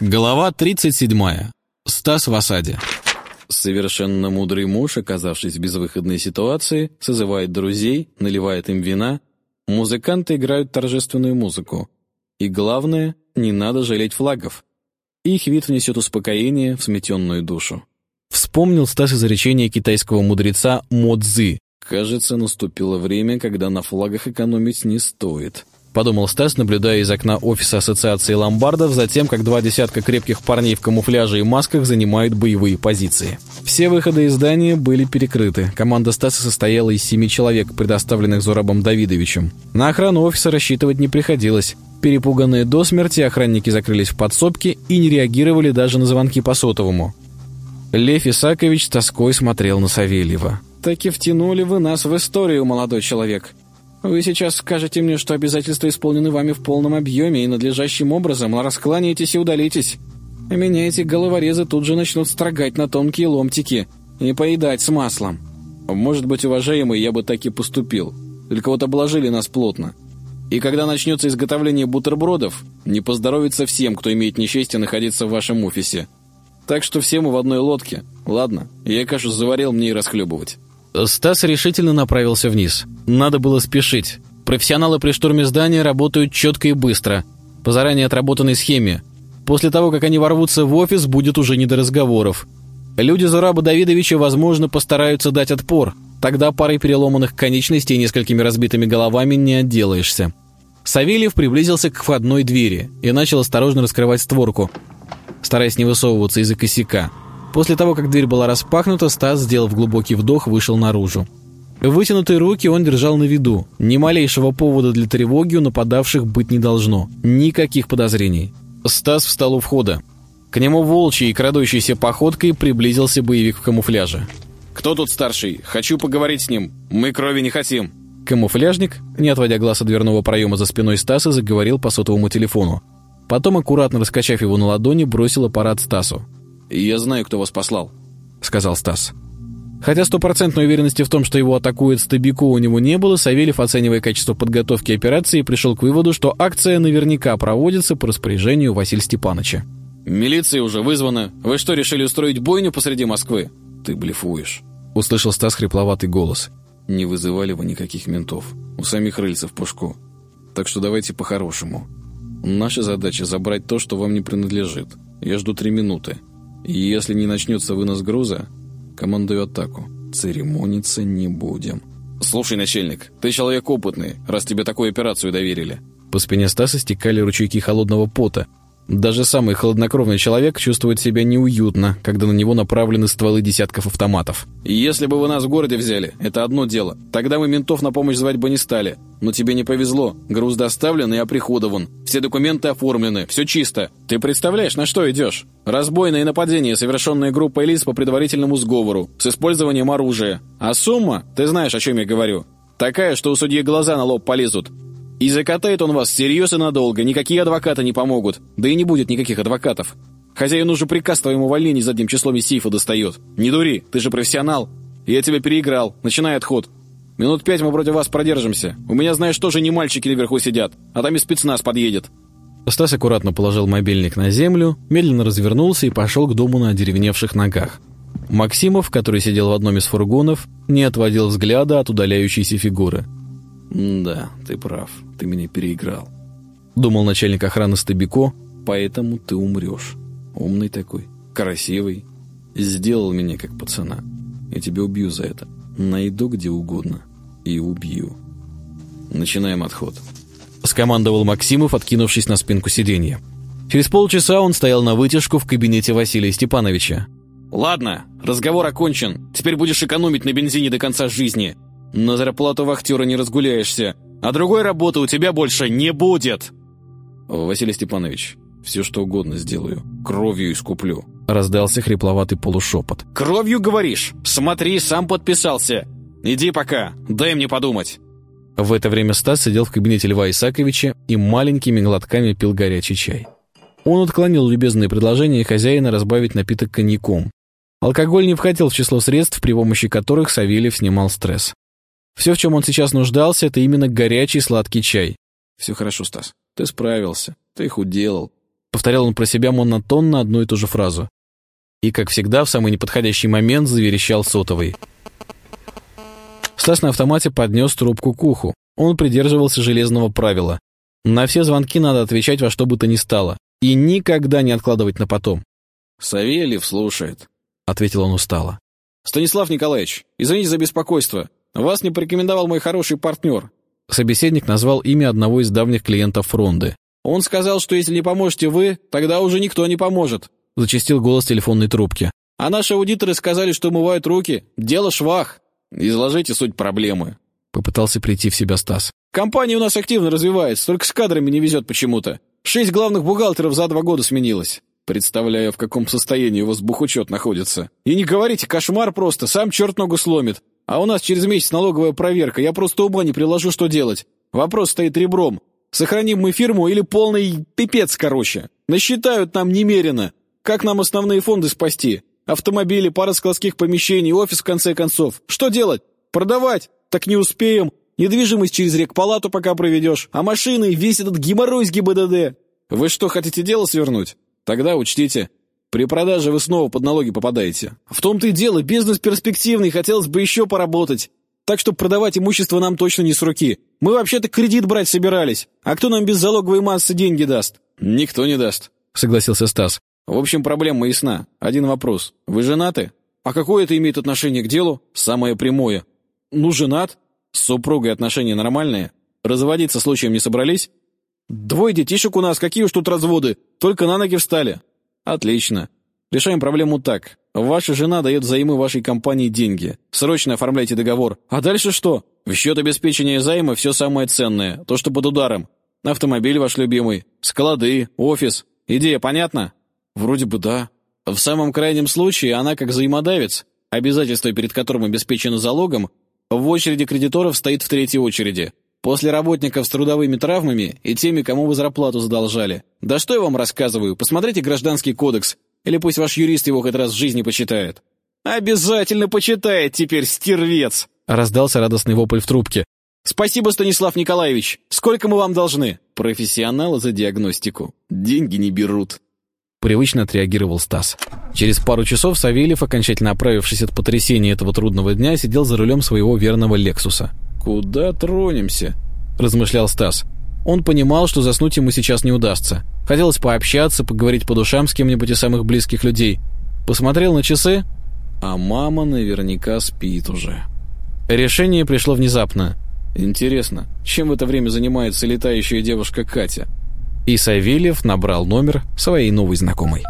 Глава 37. Стас в осаде. Совершенно мудрый муж, оказавшись в безвыходной ситуации, созывает друзей, наливает им вина. Музыканты играют торжественную музыку. И главное, не надо жалеть флагов. Их вид внесет успокоение в сметенную душу. Вспомнил Стас изречение китайского мудреца Мо Цзы. Кажется, наступило время, когда на флагах экономить не стоит подумал Стас, наблюдая из окна офиса Ассоциации ломбардов за тем, как два десятка крепких парней в камуфляже и масках занимают боевые позиции. Все выходы из здания были перекрыты. Команда Стаса состояла из семи человек, предоставленных Зурабом Давидовичем. На охрану офиса рассчитывать не приходилось. Перепуганные до смерти охранники закрылись в подсобке и не реагировали даже на звонки по сотовому. Лев Исакович тоской смотрел на Савельева. «Так и втянули вы нас в историю, молодой человек. Вы сейчас скажете мне, что обязательства исполнены вами в полном объеме и надлежащим образом, а раскланяетесь и удалитесь. А меня эти головорезы тут же начнут строгать на тонкие ломтики и поедать с маслом. Может быть, уважаемый, я бы так и поступил. Только вот обложили нас плотно. И когда начнется изготовление бутербродов, не поздоровится всем, кто имеет несчастье находиться в вашем офисе. Так что все мы в одной лодке. Ладно, я кашу заварил, мне и расхлебывать. Стас решительно направился вниз. Надо было спешить. Профессионалы при штурме здания работают четко и быстро, по заранее отработанной схеме. После того, как они ворвутся в офис, будет уже не до разговоров. Люди Зураба Давидовича, возможно, постараются дать отпор. Тогда парой переломанных конечностей и несколькими разбитыми головами не отделаешься. Савельев приблизился к входной двери и начал осторожно раскрывать створку, стараясь не высовываться из-за косяка. После того, как дверь была распахнута, Стас, сделав глубокий вдох, вышел наружу. Вытянутые руки он держал на виду. Ни малейшего повода для тревоги у нападавших быть не должно. Никаких подозрений. Стас встал у входа. К нему волчьей, крадущейся походкой приблизился боевик в камуфляже. «Кто тут старший? Хочу поговорить с ним. Мы крови не хотим». Камуфляжник, не отводя глаз от дверного проема за спиной Стаса, заговорил по сотовому телефону. Потом, аккуратно раскачав его на ладони, бросил аппарат Стасу. «Я знаю, кто вас послал», — сказал Стас. Хотя стопроцентной уверенности в том, что его атакует Стабико, у него не было, Савельев, оценивая качество подготовки операции, пришел к выводу, что акция наверняка проводится по распоряжению Василия Степановича. «Милиция уже вызвана. Вы что, решили устроить бойню посреди Москвы?» «Ты блефуешь», — услышал Стас хрипловатый голос. «Не вызывали вы никаких ментов. У самих рыльцев пушку. Так что давайте по-хорошему. Наша задача — забрать то, что вам не принадлежит. Я жду три минуты. Если не начнется вынос груза, командую атаку. Церемониться не будем. Слушай, начальник, ты человек опытный, раз тебе такую операцию доверили. По спине Стаса стекали ручейки холодного пота, даже самый хладнокровный человек чувствует себя неуютно, когда на него направлены стволы десятков автоматов. «Если бы вы нас в городе взяли, это одно дело. Тогда мы ментов на помощь звать бы не стали. Но тебе не повезло. Груз доставлен и оприходован. Все документы оформлены. Все чисто. Ты представляешь, на что идешь? Разбойное нападение, совершенное группой лиц по предварительному сговору, с использованием оружия. А сумма, ты знаешь, о чем я говорю, такая, что у судьи глаза на лоб полезут. И закатает он вас всерьез и надолго, никакие адвокаты не помогут. Да и не будет никаких адвокатов. Хозяин уже приказ твоему увольнении задним числом из сейфа достает. Не дури, ты же профессионал. Я тебя переиграл. Начинай отход. Минут пять мы против вас продержимся. У меня, знаешь, тоже не мальчики наверху сидят, а там и спецназ подъедет». Стас аккуратно положил мобильник на землю, медленно развернулся и пошел к дому на одеревеневших ногах. Максимов, который сидел в одном из фургонов, не отводил взгляда от удаляющейся фигуры. «Да, ты прав ты меня переиграл. Думал начальник охраны Стабико, поэтому ты умрешь. Умный такой, красивый. Сделал меня как пацана. Я тебя убью за это. Найду где угодно и убью. Начинаем отход. Скомандовал Максимов, откинувшись на спинку сиденья. Через полчаса он стоял на вытяжку в кабинете Василия Степановича. «Ладно, разговор окончен. Теперь будешь экономить на бензине до конца жизни. На зарплату вахтера не разгуляешься а другой работы у тебя больше не будет!» «Василий Степанович, все что угодно сделаю. Кровью искуплю», — раздался хрипловатый полушепот. «Кровью, говоришь? Смотри, сам подписался. Иди пока, дай мне подумать». В это время Стас сидел в кабинете Льва Исаковича и маленькими глотками пил горячий чай. Он отклонил любезные предложения хозяина разбавить напиток коньяком. Алкоголь не входил в число средств, при помощи которых Савельев снимал стресс. Все, в чем он сейчас нуждался, это именно горячий сладкий чай. Все хорошо, Стас. Ты справился. Ты их уделал. Повторял он про себя монотонно одну и ту же фразу. И, как всегда, в самый неподходящий момент заверещал сотовый. Стас на автомате поднес трубку к уху. Он придерживался железного правила. На все звонки надо отвечать во что бы то ни стало. И никогда не откладывать на потом. «Савельев слушает», — ответил он устало. «Станислав Николаевич, извините за беспокойство. Вас не порекомендовал мой хороший партнер». Собеседник назвал имя одного из давних клиентов Фронды. «Он сказал, что если не поможете вы, тогда уже никто не поможет», — зачастил голос телефонной трубки. «А наши аудиторы сказали, что умывают руки. Дело швах. Изложите суть проблемы». Попытался прийти в себя Стас. «Компания у нас активно развивается, только с кадрами не везет почему-то. Шесть главных бухгалтеров за два года сменилось. Представляю, в каком состоянии у вас бухучет находится. И не говорите, кошмар просто, сам черт ногу сломит. А у нас через месяц налоговая проверка, я просто ума не приложу, что делать. Вопрос стоит ребром. Сохраним мы фирму или полный пипец, короче. Насчитают нам немерено. Как нам основные фонды спасти? Автомобили, пара складских помещений, офис в конце концов. Что делать? Продавать? Так не успеем. Недвижимость через рекпалату пока проведешь. А машины, весь этот геморрой с ГИБДД. Вы что, хотите дело свернуть? Тогда учтите, при продаже вы снова под налоги попадаете. В том-то и дело, бизнес перспективный, хотелось бы еще поработать. Так что продавать имущество нам точно не с руки. Мы вообще-то кредит брать собирались. А кто нам без залоговой массы деньги даст? Никто не даст, согласился Стас. В общем, проблема ясна. Один вопрос. Вы женаты? А какое это имеет отношение к делу? Самое прямое. Ну, женат. С супругой отношения нормальные. Разводиться случаем не собрались? Двое детишек у нас, какие уж тут разводы. Только на ноги встали. Отлично. Решаем проблему так. Ваша жена дает взаймы вашей компании деньги. Срочно оформляйте договор. А дальше что? В счет обеспечения займа все самое ценное. То, что под ударом. Автомобиль ваш любимый. Склады, офис. Идея понятна? Вроде бы да. В самом крайнем случае она как взаимодавец, обязательство перед которым обеспечено залогом, в очереди кредиторов стоит в третьей очереди. После работников с трудовыми травмами и теми, кому вы зарплату задолжали. Да что я вам рассказываю, посмотрите Гражданский кодекс. Или пусть ваш юрист его хоть раз в жизни почитает». «Обязательно почитает теперь, стервец!» Раздался радостный вопль в трубке. «Спасибо, Станислав Николаевич! Сколько мы вам должны?» «Профессионалы за диагностику. Деньги не берут». Привычно отреагировал Стас. Через пару часов Савельев, окончательно оправившись от потрясения этого трудного дня, сидел за рулем своего верного «Лексуса». «Куда тронемся?» – размышлял Стас. Он понимал, что заснуть ему сейчас не удастся. Хотелось пообщаться, поговорить по душам с кем-нибудь из самых близких людей. Посмотрел на часы, а мама наверняка спит уже. Решение пришло внезапно. Интересно, чем в это время занимается летающая девушка Катя? И Савельев набрал номер своей новой знакомой.